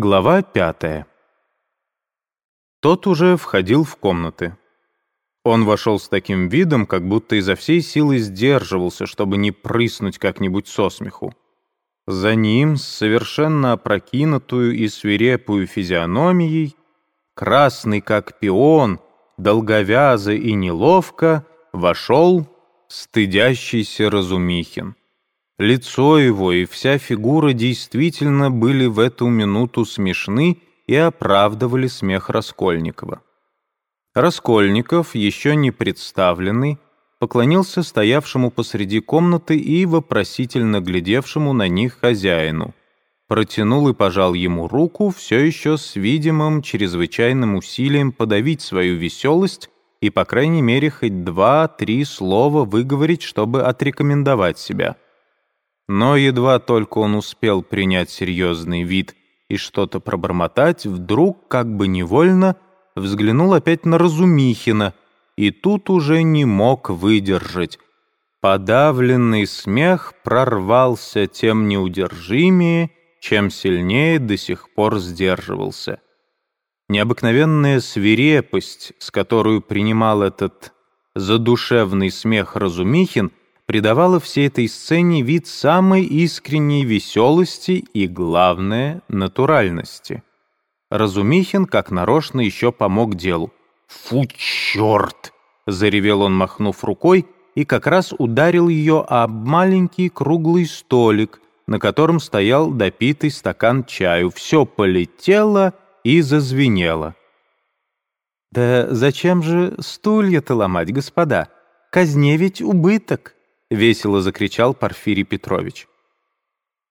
Глава пятая. Тот уже входил в комнаты. Он вошел с таким видом, как будто изо всей силы сдерживался, чтобы не прыснуть как-нибудь со смеху. За ним, с совершенно опрокинутую и свирепую физиономией, красный как пион, долговязо и неловко, вошел стыдящийся Разумихин. Лицо его и вся фигура действительно были в эту минуту смешны и оправдывали смех Раскольникова. Раскольников, еще не представленный, поклонился стоявшему посреди комнаты и вопросительно глядевшему на них хозяину. Протянул и пожал ему руку, все еще с видимым чрезвычайным усилием подавить свою веселость и, по крайней мере, хоть два-три слова выговорить, чтобы отрекомендовать себя. Но едва только он успел принять серьезный вид и что-то пробормотать, вдруг, как бы невольно, взглянул опять на Разумихина, и тут уже не мог выдержать. Подавленный смех прорвался тем неудержимее, чем сильнее до сих пор сдерживался. Необыкновенная свирепость, с которой принимал этот задушевный смех Разумихин, придавала всей этой сцене вид самой искренней веселости и, главное, натуральности. Разумихин, как нарочно, еще помог делу. «Фу, черт!» — заревел он, махнув рукой, и как раз ударил ее об маленький круглый столик, на котором стоял допитый стакан чаю. Все полетело и зазвенело. «Да зачем же стулья-то ломать, господа? Казне ведь убыток!» — весело закричал Порфирий Петрович.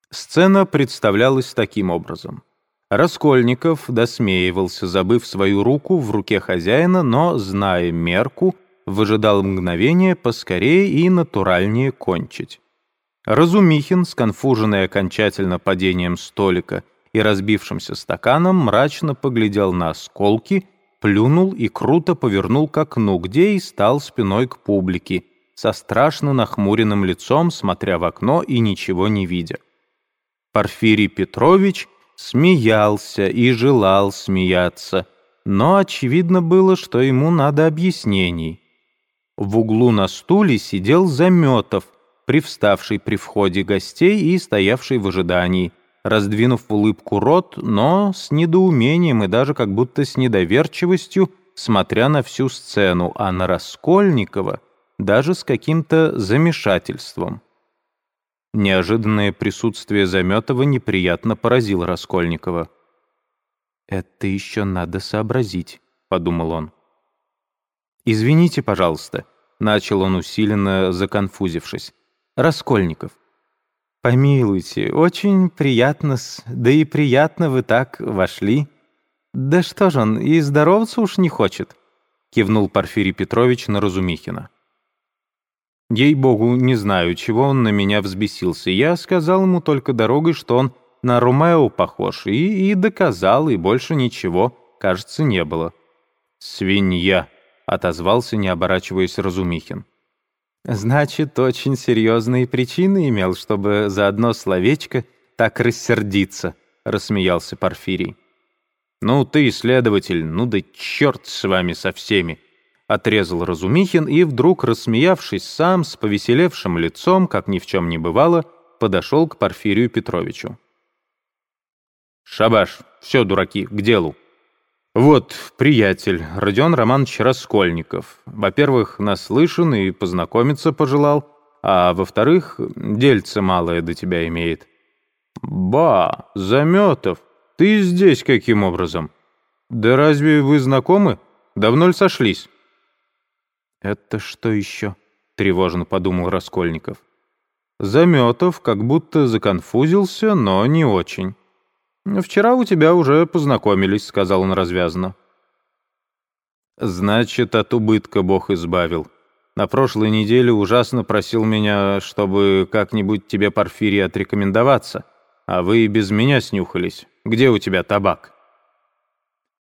Сцена представлялась таким образом. Раскольников досмеивался, забыв свою руку в руке хозяина, но, зная мерку, выжидал мгновение поскорее и натуральнее кончить. Разумихин, сконфуженный окончательно падением столика и разбившимся стаканом, мрачно поглядел на осколки, плюнул и круто повернул к окну, где и стал спиной к публике — со страшно нахмуренным лицом, смотря в окно и ничего не видя. Порфирий Петрович смеялся и желал смеяться, но очевидно было, что ему надо объяснений. В углу на стуле сидел Заметов, привставший при входе гостей и стоявший в ожидании, раздвинув улыбку рот, но с недоумением и даже как будто с недоверчивостью, смотря на всю сцену, а на Раскольникова — даже с каким-то замешательством. Неожиданное присутствие Заметова неприятно поразило Раскольникова. «Это еще надо сообразить», — подумал он. «Извините, пожалуйста», — начал он усиленно, законфузившись. «Раскольников». «Помилуйте, очень приятно да и приятно вы так вошли». «Да что же он, и здороваться уж не хочет», — кивнул Порфирий Петрович на Разумихина. Ей-богу, не знаю, чего он на меня взбесился. Я сказал ему только дорогой, что он на Ромео похож, и, и доказал, и больше ничего, кажется, не было. «Свинья», — отозвался, не оборачиваясь Разумихин. «Значит, очень серьезные причины имел, чтобы за одно словечко так рассердиться», — рассмеялся Порфирий. «Ну ты, следователь, ну да черт с вами со всеми!» Отрезал Разумихин и, вдруг рассмеявшись сам, с повеселевшим лицом, как ни в чем не бывало, подошел к Порфирию Петровичу. «Шабаш, все, дураки, к делу. Вот, приятель, Родион Романович Раскольников. Во-первых, наслышан и познакомиться пожелал, а во-вторых, дельце малое до тебя имеет». «Ба, Заметов, ты здесь каким образом? Да разве вы знакомы? Давно ли сошлись?» «Это что еще?» — тревожно подумал Раскольников. Заметов как будто законфузился, но не очень. «Вчера у тебя уже познакомились», — сказал он развязно. «Значит, от убытка Бог избавил. На прошлой неделе ужасно просил меня, чтобы как-нибудь тебе, Порфирий, отрекомендоваться, а вы и без меня снюхались. Где у тебя табак?»